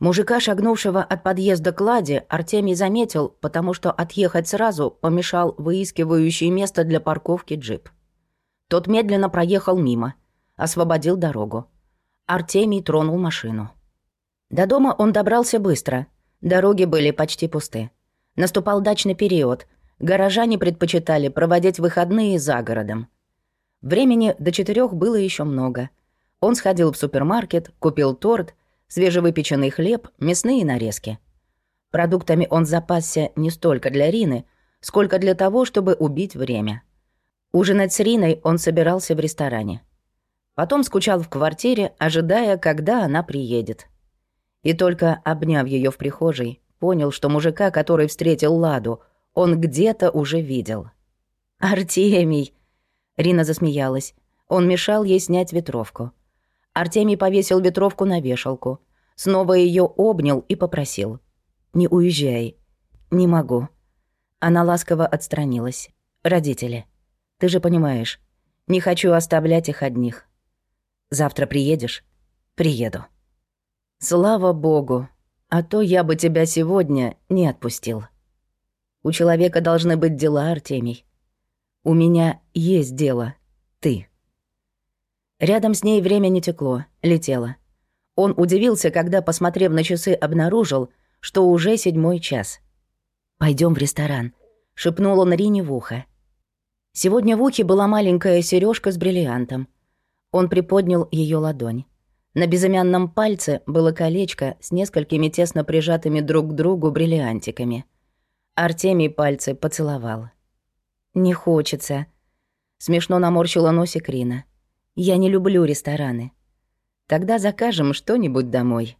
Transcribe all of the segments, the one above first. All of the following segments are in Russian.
Мужика, шагнувшего от подъезда к Ладе, Артемий заметил, потому что отъехать сразу помешал выискивающий место для парковки джип. Тот медленно проехал мимо, освободил дорогу. Артемий тронул машину. До дома он добрался быстро. Дороги были почти пусты. Наступал дачный период. Горожане предпочитали проводить выходные за городом. Времени до четырех было еще много. Он сходил в супермаркет, купил торт — свежевыпеченный хлеб, мясные нарезки. Продуктами он запасся не столько для Рины, сколько для того, чтобы убить время. Ужинать с Риной он собирался в ресторане. Потом скучал в квартире, ожидая, когда она приедет. И только обняв ее в прихожей, понял, что мужика, который встретил Ладу, он где-то уже видел. «Артемий!» Рина засмеялась. Он мешал ей снять ветровку. Артемий повесил ветровку на вешалку. Снова ее обнял и попросил. «Не уезжай». «Не могу». Она ласково отстранилась. «Родители, ты же понимаешь, не хочу оставлять их одних. Завтра приедешь?» «Приеду». «Слава богу, а то я бы тебя сегодня не отпустил». «У человека должны быть дела, Артемий. У меня есть дело. Ты». Рядом с ней время не текло, летело. Он удивился, когда, посмотрев на часы, обнаружил, что уже седьмой час. Пойдем в ресторан», — шепнул он Рине в ухо. Сегодня в ухе была маленькая сережка с бриллиантом. Он приподнял ее ладонь. На безымянном пальце было колечко с несколькими тесно прижатыми друг к другу бриллиантиками. Артемий пальцы поцеловал. «Не хочется», — смешно наморщила носик Рина. Я не люблю рестораны. Тогда закажем что-нибудь домой».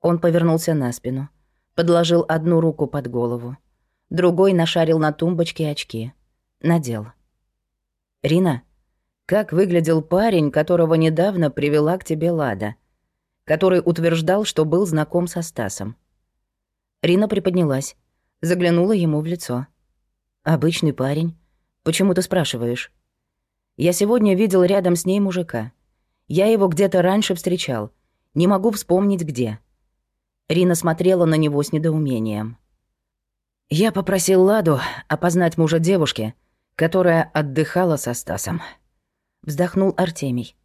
Он повернулся на спину, подложил одну руку под голову, другой нашарил на тумбочке очки. Надел. «Рина, как выглядел парень, которого недавно привела к тебе Лада, который утверждал, что был знаком со Стасом?» Рина приподнялась, заглянула ему в лицо. «Обычный парень. Почему ты спрашиваешь?» Я сегодня видел рядом с ней мужика. Я его где-то раньше встречал. Не могу вспомнить, где. Рина смотрела на него с недоумением. Я попросил Ладу опознать мужа девушки, которая отдыхала со Стасом. Вздохнул Артемий.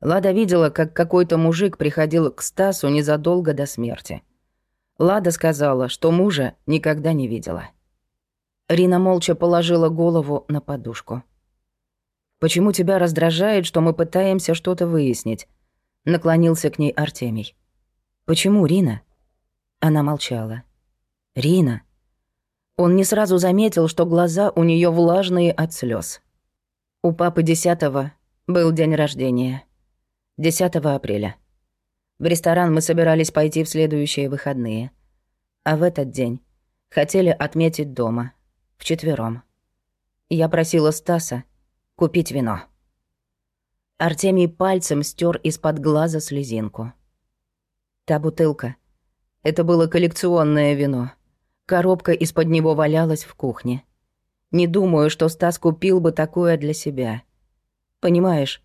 Лада видела, как какой-то мужик приходил к Стасу незадолго до смерти. Лада сказала, что мужа никогда не видела. Рина молча положила голову на подушку. Почему тебя раздражает, что мы пытаемся что-то выяснить?» Наклонился к ней Артемий. «Почему, Рина?» Она молчала. «Рина?» Он не сразу заметил, что глаза у нее влажные от слез. У папы десятого был день рождения. 10 апреля. В ресторан мы собирались пойти в следующие выходные. А в этот день хотели отметить дома, вчетвером. Я просила Стаса, купить вино». Артемий пальцем стер из-под глаза слезинку. Та бутылка. Это было коллекционное вино. Коробка из-под него валялась в кухне. Не думаю, что Стас купил бы такое для себя. Понимаешь,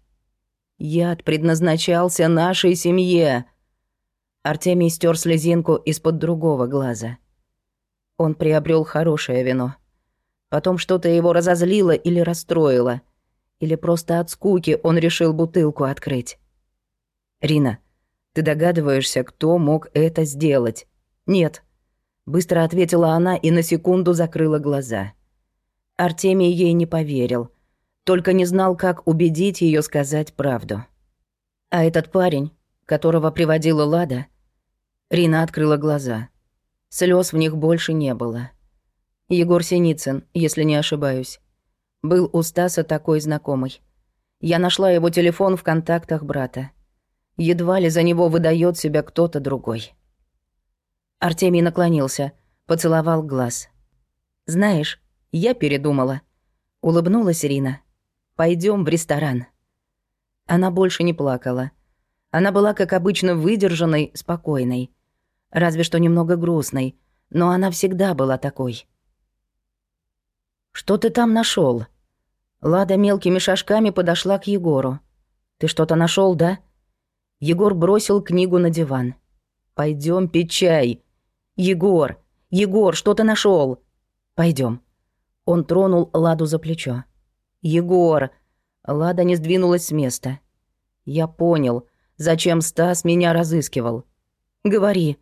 яд предназначался нашей семье. Артемий стер слезинку из-под другого глаза. Он приобрел хорошее вино. Потом что-то его разозлило или расстроило — или просто от скуки он решил бутылку открыть? «Рина, ты догадываешься, кто мог это сделать?» «Нет», — быстро ответила она и на секунду закрыла глаза. Артемий ей не поверил, только не знал, как убедить ее сказать правду. А этот парень, которого приводила Лада, Рина открыла глаза. Слез в них больше не было. Егор Синицын, если не ошибаюсь. Был у Стаса такой знакомый. Я нашла его телефон в контактах брата. Едва ли за него выдает себя кто-то другой. Артемий наклонился, поцеловал глаз. «Знаешь, я передумала». Улыбнулась Ирина. Пойдем в ресторан». Она больше не плакала. Она была, как обычно, выдержанной, спокойной. Разве что немного грустной, но она всегда была такой. «Что ты там нашел? Лада мелкими шажками подошла к Егору. «Ты что-то нашел, да?» Егор бросил книгу на диван. Пойдем пить чай. Егор, Егор, что ты нашел? Пойдем. Он тронул Ладу за плечо. Егор. Лада не сдвинулась с места. Я понял, зачем Стас меня разыскивал. Говори.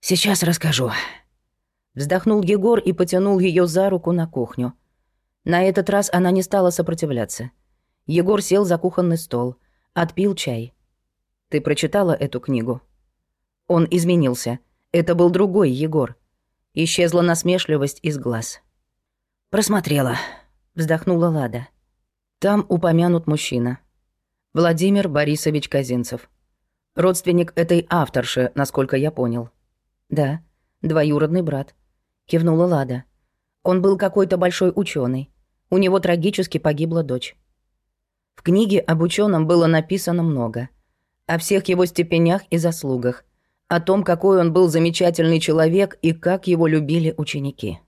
Сейчас расскажу. Вздохнул Егор и потянул ее за руку на кухню. На этот раз она не стала сопротивляться. Егор сел за кухонный стол, отпил чай. «Ты прочитала эту книгу?» Он изменился. Это был другой Егор. Исчезла насмешливость из глаз. «Просмотрела», — вздохнула Лада. Там упомянут мужчина. Владимир Борисович Казинцев. Родственник этой авторши, насколько я понял. Да, двоюродный брат. Кивнула Лада. Он был какой-то большой ученый. У него трагически погибла дочь. В книге об ученом было написано много. О всех его степенях и заслугах. О том, какой он был замечательный человек и как его любили ученики.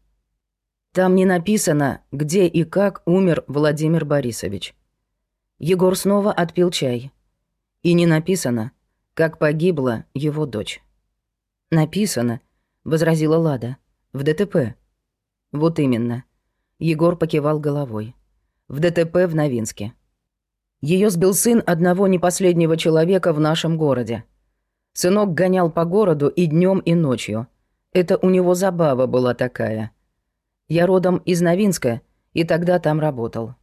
Там не написано, где и как умер Владимир Борисович. Егор снова отпил чай. И не написано, как погибла его дочь. «Написано», — возразила Лада, — «в ДТП». «Вот именно». Егор покивал головой. «В ДТП в Новинске». Ее сбил сын одного непоследнего человека в нашем городе. Сынок гонял по городу и днем, и ночью. Это у него забава была такая. Я родом из Новинска, и тогда там работал.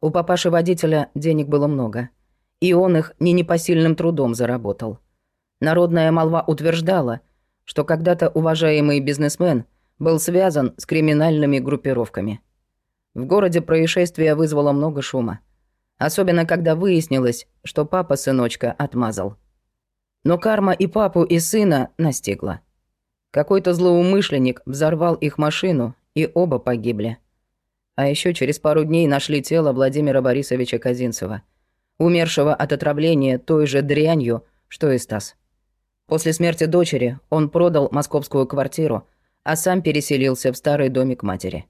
У папаши-водителя денег было много. И он их не непосильным трудом заработал. Народная молва утверждала, что когда-то уважаемый бизнесмен был связан с криминальными группировками. В городе происшествие вызвало много шума. Особенно, когда выяснилось, что папа сыночка отмазал. Но карма и папу, и сына настигла. Какой-то злоумышленник взорвал их машину и оба погибли. А еще через пару дней нашли тело Владимира Борисовича Казинцева, умершего от отравления той же дрянью, что и Стас. После смерти дочери он продал московскую квартиру, а сам переселился в старый домик матери.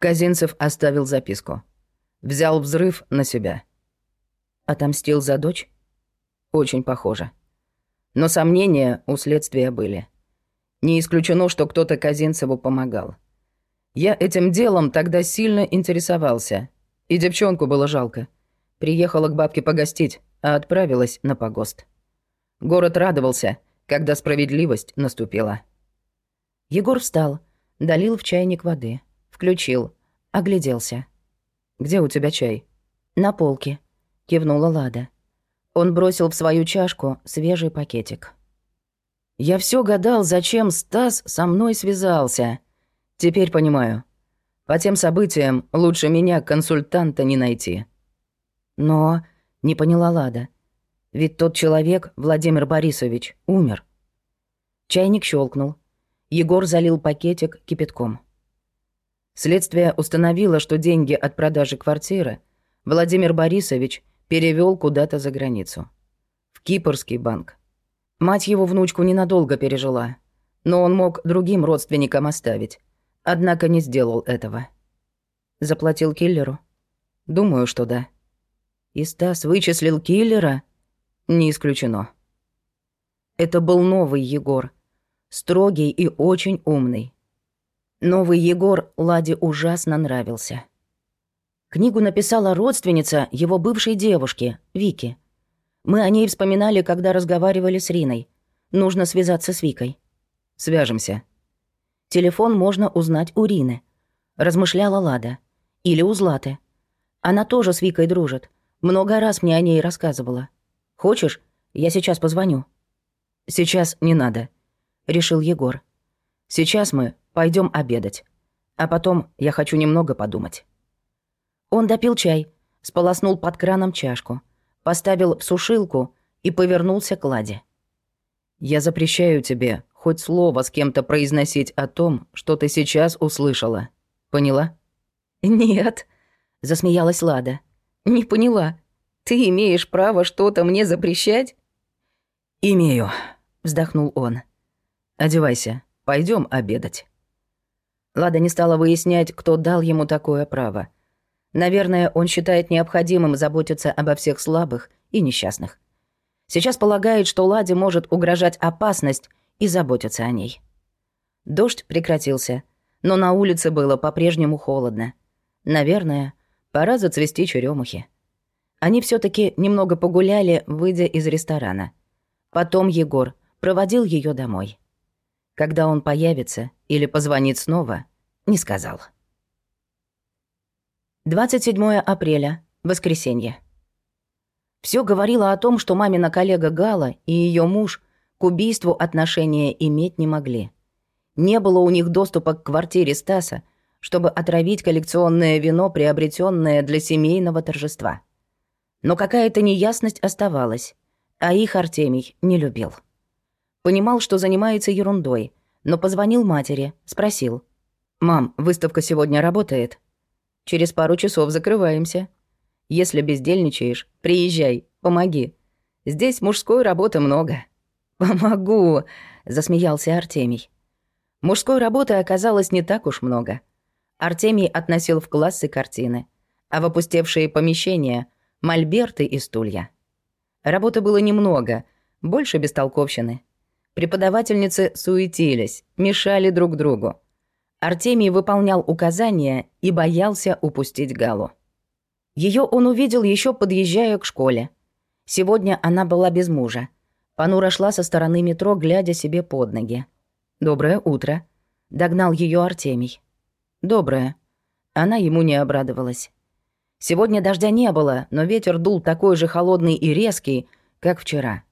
Казинцев оставил записку. Взял взрыв на себя. Отомстил за дочь? Очень похоже. Но сомнения у следствия были. Не исключено, что кто-то Казинцеву помогал. Я этим делом тогда сильно интересовался. И девчонку было жалко. Приехала к бабке погостить, а отправилась на погост. Город радовался, когда справедливость наступила. Егор встал, долил в чайник воды, включил, огляделся. «Где у тебя чай?» «На полке», — кивнула Лада. Он бросил в свою чашку свежий пакетик. «Я все гадал, зачем Стас со мной связался», Теперь понимаю. По тем событиям лучше меня консультанта не найти. Но, не поняла Лада, ведь тот человек, Владимир Борисович, умер. Чайник щелкнул. Егор залил пакетик кипятком. Следствие установило, что деньги от продажи квартиры Владимир Борисович перевел куда-то за границу. В Кипрский банк. Мать его внучку ненадолго пережила, но он мог другим родственникам оставить однако не сделал этого. Заплатил киллеру? Думаю, что да. И Стас вычислил киллера? Не исключено. Это был новый Егор. Строгий и очень умный. Новый Егор Ладе ужасно нравился. Книгу написала родственница его бывшей девушки, Вики. Мы о ней вспоминали, когда разговаривали с Риной. Нужно связаться с Викой. Свяжемся. Телефон можно узнать у Рины. Размышляла Лада. Или у Златы. Она тоже с Викой дружит. Много раз мне о ней рассказывала. Хочешь, я сейчас позвоню? Сейчас не надо, решил Егор. Сейчас мы пойдем обедать. А потом я хочу немного подумать. Он допил чай, сполоснул под краном чашку, поставил в сушилку и повернулся к Ладе. «Я запрещаю тебе хоть слово с кем-то произносить о том, что ты сейчас услышала. Поняла? Нет, засмеялась Лада. Не поняла. Ты имеешь право что-то мне запрещать? Имею, вздохнул он. Одевайся, пойдем обедать. Лада не стала выяснять, кто дал ему такое право. Наверное, он считает необходимым заботиться обо всех слабых и несчастных. Сейчас полагает, что Ладе может угрожать опасность и заботится о ней. Дождь прекратился, но на улице было по-прежнему холодно. Наверное, пора зацвести черемухи. Они все таки немного погуляли, выйдя из ресторана. Потом Егор проводил ее домой. Когда он появится или позвонит снова, не сказал. 27 апреля, воскресенье. Все говорило о том, что мамина коллега Гала и ее муж к убийству отношения иметь не могли. Не было у них доступа к квартире Стаса, чтобы отравить коллекционное вино, приобретенное для семейного торжества. Но какая-то неясность оставалась, а их Артемий не любил. Понимал, что занимается ерундой, но позвонил матери, спросил. «Мам, выставка сегодня работает?» «Через пару часов закрываемся. Если бездельничаешь, приезжай, помоги. Здесь мужской работы много». «Помогу», — засмеялся Артемий. Мужской работы оказалось не так уж много. Артемий относил в классы картины, а в опустевшие помещения — мольберты и стулья. Работы было немного, больше бестолковщины. Преподавательницы суетились, мешали друг другу. Артемий выполнял указания и боялся упустить Галу. Ее он увидел еще подъезжая к школе. Сегодня она была без мужа. Панура шла со стороны метро, глядя себе под ноги. «Доброе утро», — догнал ее Артемий. «Доброе». Она ему не обрадовалась. Сегодня дождя не было, но ветер дул такой же холодный и резкий, как вчера.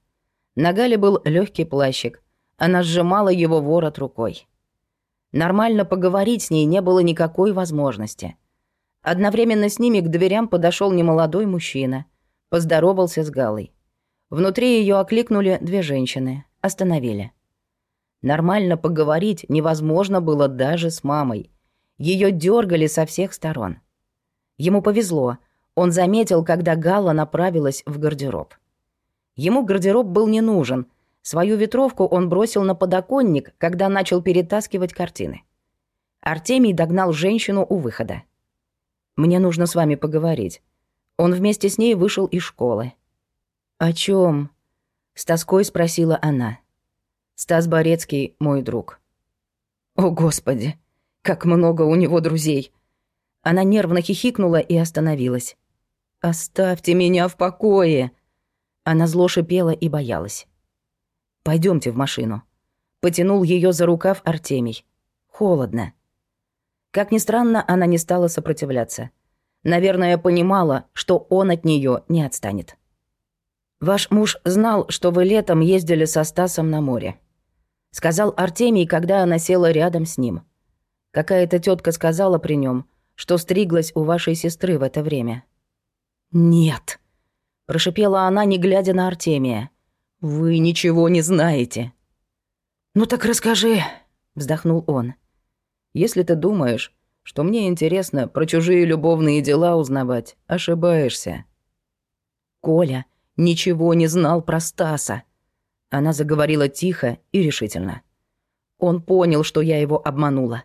На Гале был легкий плащик. Она сжимала его ворот рукой. Нормально поговорить с ней не было никакой возможности. Одновременно с ними к дверям подошел немолодой мужчина. Поздоровался с Галой. Внутри ее окликнули две женщины. Остановили. Нормально поговорить невозможно было даже с мамой. Ее дергали со всех сторон. Ему повезло. Он заметил, когда Гала направилась в гардероб. Ему гардероб был не нужен. Свою ветровку он бросил на подоконник, когда начал перетаскивать картины. Артемий догнал женщину у выхода. «Мне нужно с вами поговорить». Он вместе с ней вышел из школы. «О чем? с тоской спросила она. «Стас Борецкий — мой друг». «О, Господи, как много у него друзей!» Она нервно хихикнула и остановилась. «Оставьте меня в покое!» Она зло шипела и боялась. Пойдемте в машину». Потянул ее за рукав Артемий. «Холодно». Как ни странно, она не стала сопротивляться. Наверное, понимала, что он от нее не отстанет. «Ваш муж знал, что вы летом ездили со Стасом на море», — сказал Артемий, когда она села рядом с ним. Какая-то тетка сказала при нем, что стриглась у вашей сестры в это время. «Нет», — прошипела она, не глядя на Артемия. «Вы ничего не знаете». «Ну так расскажи», — вздохнул он. «Если ты думаешь, что мне интересно про чужие любовные дела узнавать, ошибаешься». Коля ничего не знал про Стаса. Она заговорила тихо и решительно. Он понял, что я его обманула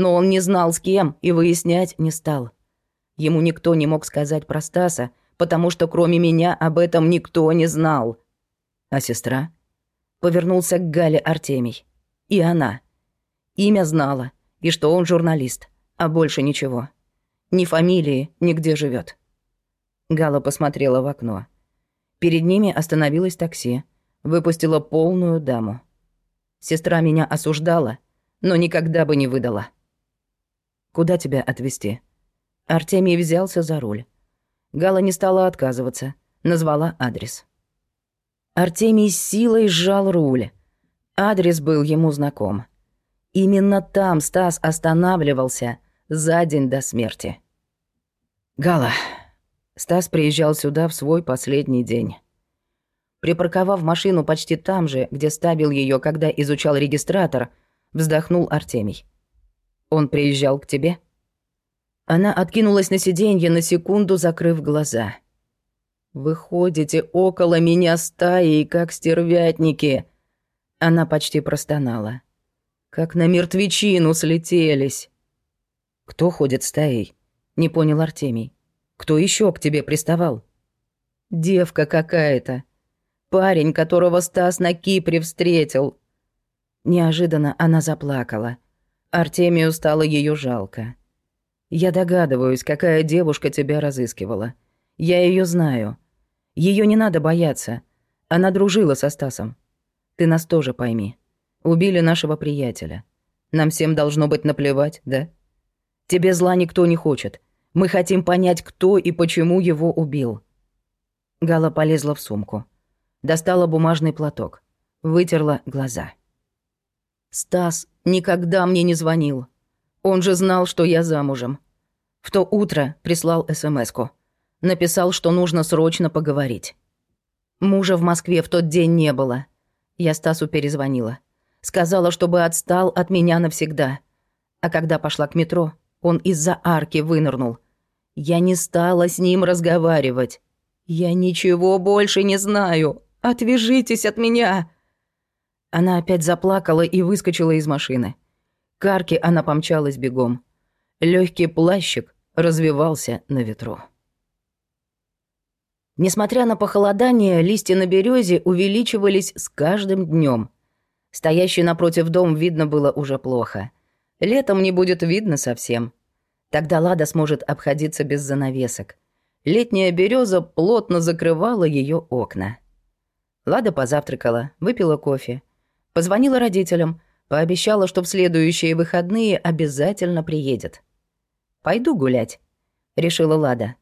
но он не знал с кем и выяснять не стал. Ему никто не мог сказать про Стаса, потому что кроме меня об этом никто не знал. А сестра? Повернулся к Гале Артемий. И она. Имя знала, и что он журналист, а больше ничего. Ни фамилии, ни где живет. Гала посмотрела в окно. Перед ними остановилось такси. Выпустила полную даму. Сестра меня осуждала, но никогда бы не выдала. Куда тебя отвезти?» Артемий взялся за руль. Гала не стала отказываться, назвала адрес. Артемий силой сжал руль. Адрес был ему знаком. Именно там Стас останавливался за день до смерти. «Гала». Стас приезжал сюда в свой последний день. Припарковав машину почти там же, где ставил ее, когда изучал регистратор, вздохнул Артемий. Он приезжал к тебе?» Она откинулась на сиденье на секунду, закрыв глаза. «Вы ходите около меня стаей, как стервятники!» Она почти простонала. «Как на мертвечину слетелись!» «Кто ходит стаей?» — не понял Артемий. «Кто еще к тебе приставал?» «Девка какая-то. Парень, которого Стас на Кипре встретил. Неожиданно она заплакала. Артемию стало ее жалко. Я догадываюсь, какая девушка тебя разыскивала. Я ее знаю. Ее не надо бояться. Она дружила со Стасом. Ты нас тоже пойми. Убили нашего приятеля. Нам всем должно быть наплевать, да? Тебе зла никто не хочет. Мы хотим понять, кто и почему его убил». Гала полезла в сумку. Достала бумажный платок. Вытерла глаза. «Стас никогда мне не звонил. Он же знал, что я замужем. В то утро прислал СМС-ку. Написал, что нужно срочно поговорить. Мужа в Москве в тот день не было. Я Стасу перезвонила. Сказала, чтобы отстал от меня навсегда. А когда пошла к метро, он из-за арки вынырнул. Я не стала с ним разговаривать. Я ничего больше не знаю. Отвяжитесь от меня. Она опять заплакала и выскочила из машины. К она помчалась бегом. Легкий плащик развивался на ветру. Несмотря на похолодание, листья на березе увеличивались с каждым днем. Стоящий напротив дом видно было уже плохо. Летом не будет видно совсем. Тогда Лада сможет обходиться без занавесок. Летняя береза плотно закрывала ее окна. Лада позавтракала, выпила кофе. Позвонила родителям, пообещала, что в следующие выходные обязательно приедет. «Пойду гулять», — решила Лада.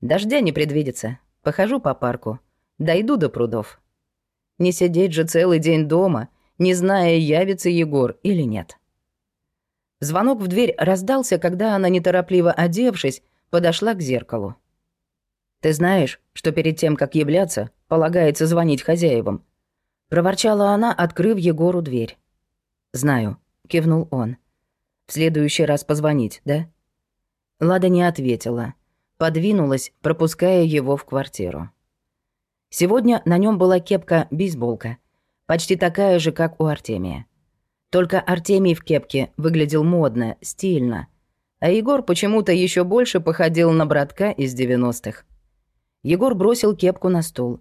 «Дождя не предвидится. Похожу по парку. Дойду до прудов. Не сидеть же целый день дома — не зная, явится Егор или нет. Звонок в дверь раздался, когда она, неторопливо одевшись, подошла к зеркалу. «Ты знаешь, что перед тем, как являться, полагается звонить хозяевам?» Проворчала она, открыв Егору дверь. «Знаю», — кивнул он. «В следующий раз позвонить, да?» Лада не ответила. Подвинулась, пропуская его в квартиру. Сегодня на нем была кепка-бейсболка, Почти такая же, как у Артемия. Только Артемий в кепке выглядел модно, стильно. А Егор почему-то еще больше походил на братка из 90-х. Егор бросил кепку на стул,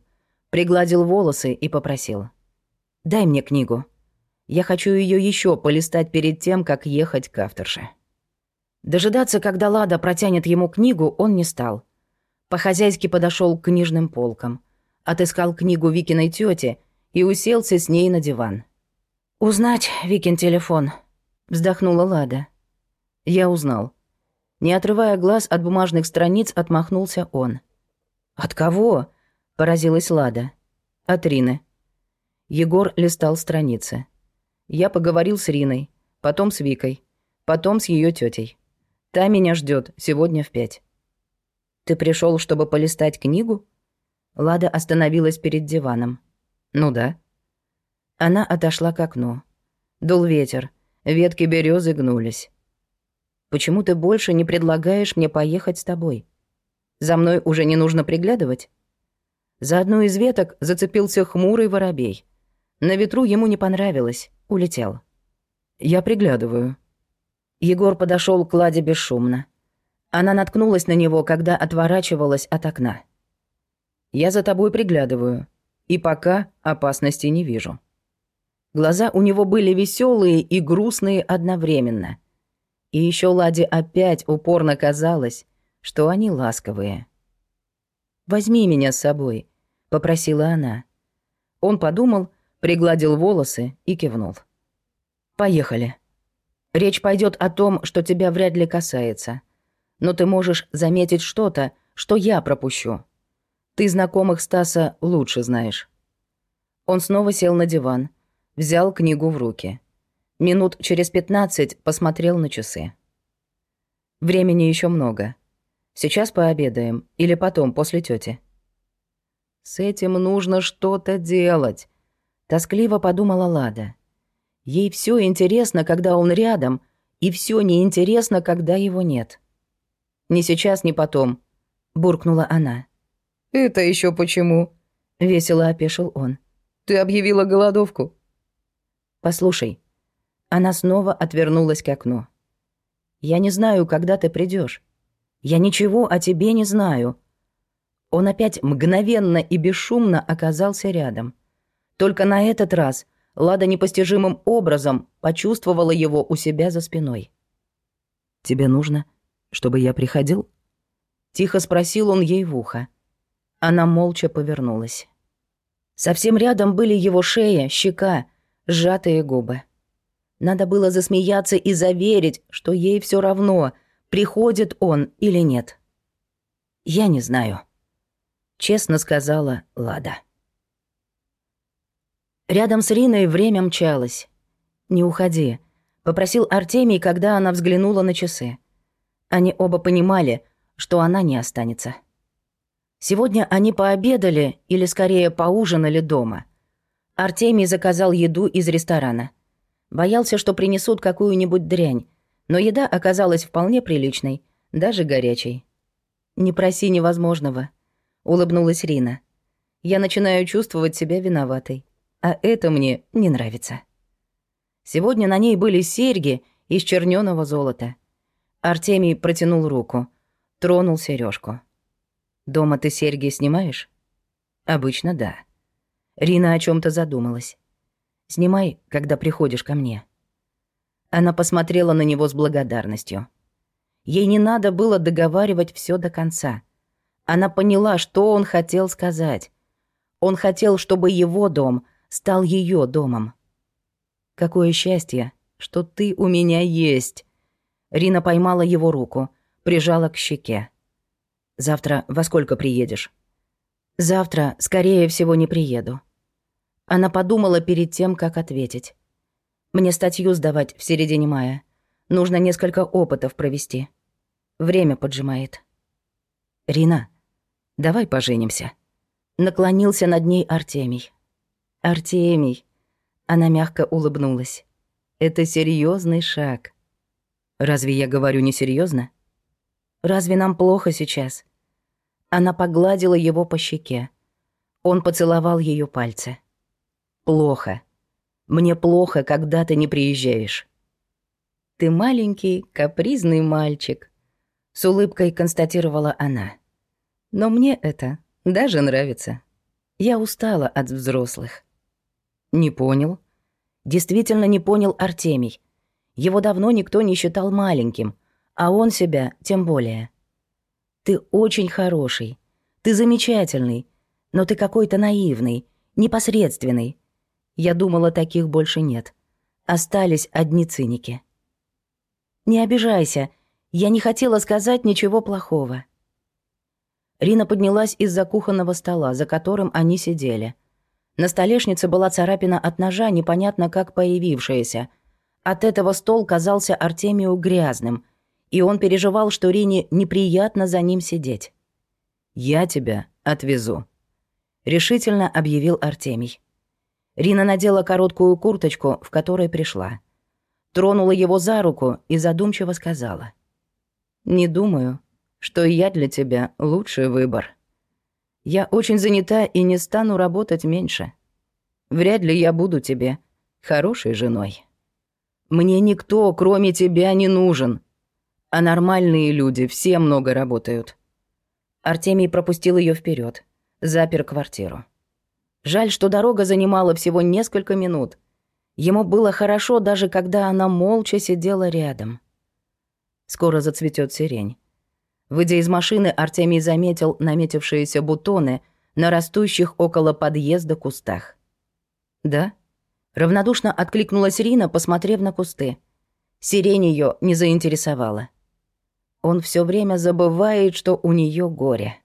пригладил волосы и попросил. «Дай мне книгу. Я хочу ее еще полистать перед тем, как ехать к авторше». Дожидаться, когда Лада протянет ему книгу, он не стал. По-хозяйски подошел к книжным полкам, отыскал книгу Викиной тети и уселся с ней на диван. «Узнать Викин телефон», — вздохнула Лада. Я узнал. Не отрывая глаз от бумажных страниц, отмахнулся он. «От кого?» — поразилась Лада. «От Рины». Егор листал страницы. Я поговорил с Риной, потом с Викой, потом с ее тетей. Та меня ждет сегодня в пять. «Ты пришел, чтобы полистать книгу?» Лада остановилась перед диваном. «Ну да». Она отошла к окну. Дул ветер, ветки березы гнулись. «Почему ты больше не предлагаешь мне поехать с тобой? За мной уже не нужно приглядывать?» За одну из веток зацепился хмурый воробей. На ветру ему не понравилось, улетел. «Я приглядываю». Егор подошел к Ладе бесшумно. Она наткнулась на него, когда отворачивалась от окна. «Я за тобой приглядываю. И пока опасности не вижу. Глаза у него были веселые и грустные одновременно. И еще Ладе опять упорно казалось, что они ласковые. «Возьми меня с собой», — попросила она. Он подумал, пригладил волосы и кивнул. «Поехали. Речь пойдет о том, что тебя вряд ли касается. Но ты можешь заметить что-то, что я пропущу. Ты знакомых Стаса лучше знаешь». Он снова сел на диван, взял книгу в руки. Минут через пятнадцать посмотрел на часы. Времени еще много. Сейчас пообедаем или потом, после тети. С этим нужно что-то делать, тоскливо подумала Лада. Ей все интересно, когда он рядом, и все неинтересно, когда его нет. Ни сейчас, ни потом, буркнула она. «Это еще почему?» — весело опешил он. «Ты объявила голодовку?» «Послушай». Она снова отвернулась к окну. «Я не знаю, когда ты придешь. Я ничего о тебе не знаю». Он опять мгновенно и бесшумно оказался рядом. Только на этот раз Лада непостижимым образом почувствовала его у себя за спиной. «Тебе нужно, чтобы я приходил?» Тихо спросил он ей в ухо. Она молча повернулась. Совсем рядом были его шея, щека, сжатые губы. Надо было засмеяться и заверить, что ей все равно, приходит он или нет. «Я не знаю», — честно сказала Лада. Рядом с Риной время мчалось. «Не уходи», — попросил Артемий, когда она взглянула на часы. Они оба понимали, что она не останется. Сегодня они пообедали, или скорее поужинали дома. Артемий заказал еду из ресторана. Боялся, что принесут какую-нибудь дрянь, но еда оказалась вполне приличной, даже горячей. «Не проси невозможного», — улыбнулась Рина. «Я начинаю чувствовать себя виноватой а это мне не нравится. Сегодня на ней были серьги из чернёного золота. Артемий протянул руку, тронул сережку. «Дома ты серьги снимаешь?» «Обычно да». Рина о чем то задумалась. «Снимай, когда приходишь ко мне». Она посмотрела на него с благодарностью. Ей не надо было договаривать все до конца. Она поняла, что он хотел сказать. Он хотел, чтобы его дом стал ее домом. Какое счастье, что ты у меня есть. Рина поймала его руку, прижала к щеке. Завтра во сколько приедешь? Завтра, скорее всего, не приеду. Она подумала перед тем, как ответить. Мне статью сдавать в середине мая. Нужно несколько опытов провести. Время поджимает. Рина, давай поженимся. Наклонился над ней Артемий. «Артемий!» Она мягко улыбнулась. «Это серьезный шаг». «Разве я говорю несерьезно? «Разве нам плохо сейчас?» Она погладила его по щеке. Он поцеловал ее пальцы. «Плохо. Мне плохо, когда ты не приезжаешь». «Ты маленький, капризный мальчик», — с улыбкой констатировала она. «Но мне это даже нравится. Я устала от взрослых». «Не понял». Действительно не понял Артемий. Его давно никто не считал маленьким, а он себя тем более. «Ты очень хороший. Ты замечательный. Но ты какой-то наивный, непосредственный. Я думала, таких больше нет. Остались одни циники». «Не обижайся. Я не хотела сказать ничего плохого». Рина поднялась из-за кухонного стола, за которым они сидели. На столешнице была царапина от ножа, непонятно как появившаяся. От этого стол казался Артемию грязным, и он переживал, что Рине неприятно за ним сидеть. «Я тебя отвезу», — решительно объявил Артемий. Рина надела короткую курточку, в которой пришла. Тронула его за руку и задумчиво сказала. «Не думаю, что я для тебя лучший выбор». Я очень занята и не стану работать меньше. Вряд ли я буду тебе хорошей женой. Мне никто, кроме тебя, не нужен. А нормальные люди все много работают. Артемий пропустил ее вперед, запер квартиру. Жаль, что дорога занимала всего несколько минут. Ему было хорошо, даже когда она молча сидела рядом. Скоро зацветет сирень. Выйдя из машины, Артемий заметил наметившиеся бутоны на растущих около подъезда кустах. «Да?» Равнодушно откликнулась Рина, посмотрев на кусты. Сирень ее не заинтересовала. Он все время забывает, что у нее горе.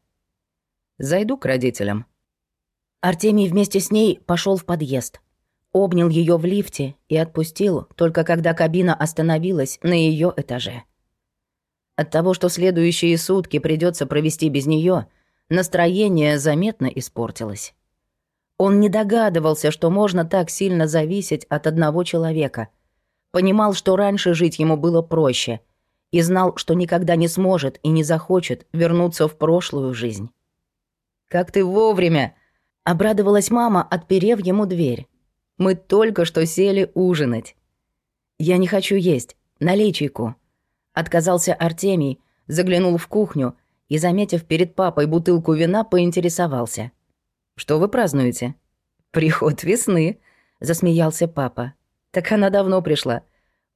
«Зайду к родителям». Артемий вместе с ней пошел в подъезд. Обнял ее в лифте и отпустил, только когда кабина остановилась на ее этаже. От того, что следующие сутки придется провести без нее, настроение заметно испортилось. Он не догадывался, что можно так сильно зависеть от одного человека. Понимал, что раньше жить ему было проще, и знал, что никогда не сможет и не захочет вернуться в прошлую жизнь. «Как ты вовремя!» — обрадовалась мама, отперев ему дверь. «Мы только что сели ужинать». «Я не хочу есть. Налей чайку». Отказался Артемий, заглянул в кухню и, заметив перед папой бутылку вина, поинтересовался. «Что вы празднуете?» «Приход весны», — засмеялся папа. «Так она давно пришла».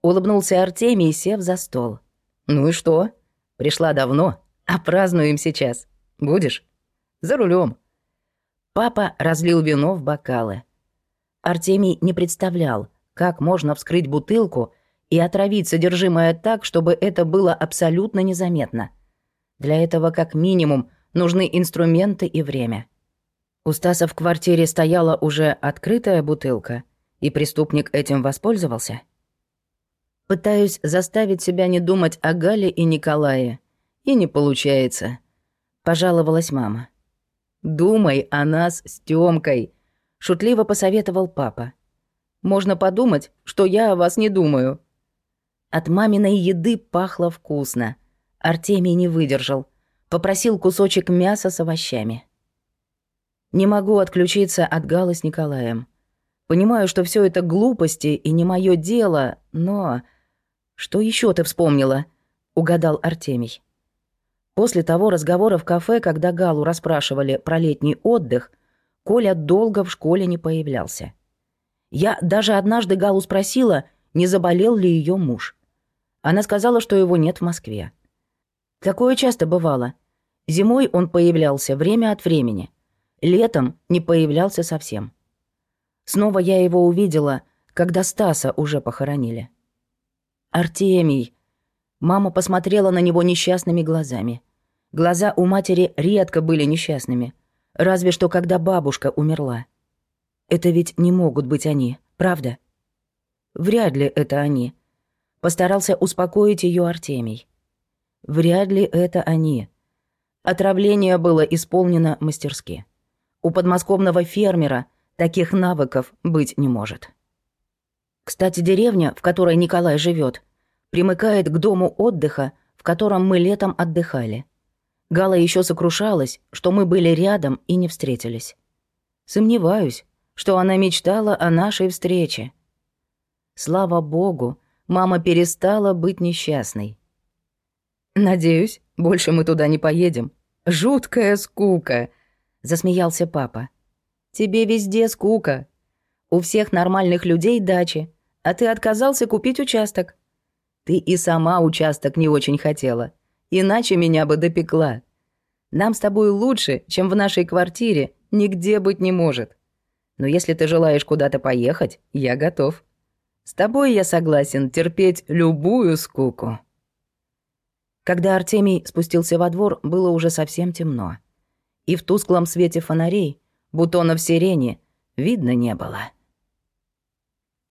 Улыбнулся Артемий, сев за стол. «Ну и что? Пришла давно, а празднуем сейчас. Будешь? За рулем. Папа разлил вино в бокалы. Артемий не представлял, как можно вскрыть бутылку и отравить содержимое так, чтобы это было абсолютно незаметно. Для этого, как минимум, нужны инструменты и время. У Стаса в квартире стояла уже открытая бутылка, и преступник этим воспользовался. Пытаюсь заставить себя не думать о Гале и Николае, и не получается. Пожаловалась мама. «Думай о нас с Тёмкой», — шутливо посоветовал папа. «Можно подумать, что я о вас не думаю». От маминой еды пахло вкусно. Артемий не выдержал. Попросил кусочек мяса с овощами. Не могу отключиться от Галы с Николаем. Понимаю, что все это глупости и не мое дело, но... Что еще ты вспомнила? Угадал Артемий. После того разговора в кафе, когда Галу расспрашивали про летний отдых, Коля долго в школе не появлялся. Я даже однажды Галу спросила, не заболел ли ее муж. Она сказала, что его нет в Москве. Такое часто бывало. Зимой он появлялся время от времени. Летом не появлялся совсем. Снова я его увидела, когда Стаса уже похоронили. «Артемий!» Мама посмотрела на него несчастными глазами. Глаза у матери редко были несчастными. Разве что когда бабушка умерла. Это ведь не могут быть они, правда? Вряд ли это они. Постарался успокоить ее Артемий. Вряд ли это они. Отравление было исполнено мастерски. У подмосковного фермера таких навыков быть не может. Кстати, деревня, в которой Николай живет, примыкает к дому отдыха, в котором мы летом отдыхали. Гала еще сокрушалась, что мы были рядом и не встретились. Сомневаюсь, что она мечтала о нашей встрече. Слава богу, мама перестала быть несчастной. «Надеюсь, больше мы туда не поедем. Жуткая скука», — засмеялся папа. «Тебе везде скука. У всех нормальных людей дачи, а ты отказался купить участок. Ты и сама участок не очень хотела, иначе меня бы допекла. Нам с тобой лучше, чем в нашей квартире, нигде быть не может. Но если ты желаешь куда-то поехать, я готов. С тобой я согласен терпеть любую скуку». Когда Артемий спустился во двор, было уже совсем темно. И в тусклом свете фонарей бутонов сирени видно не было.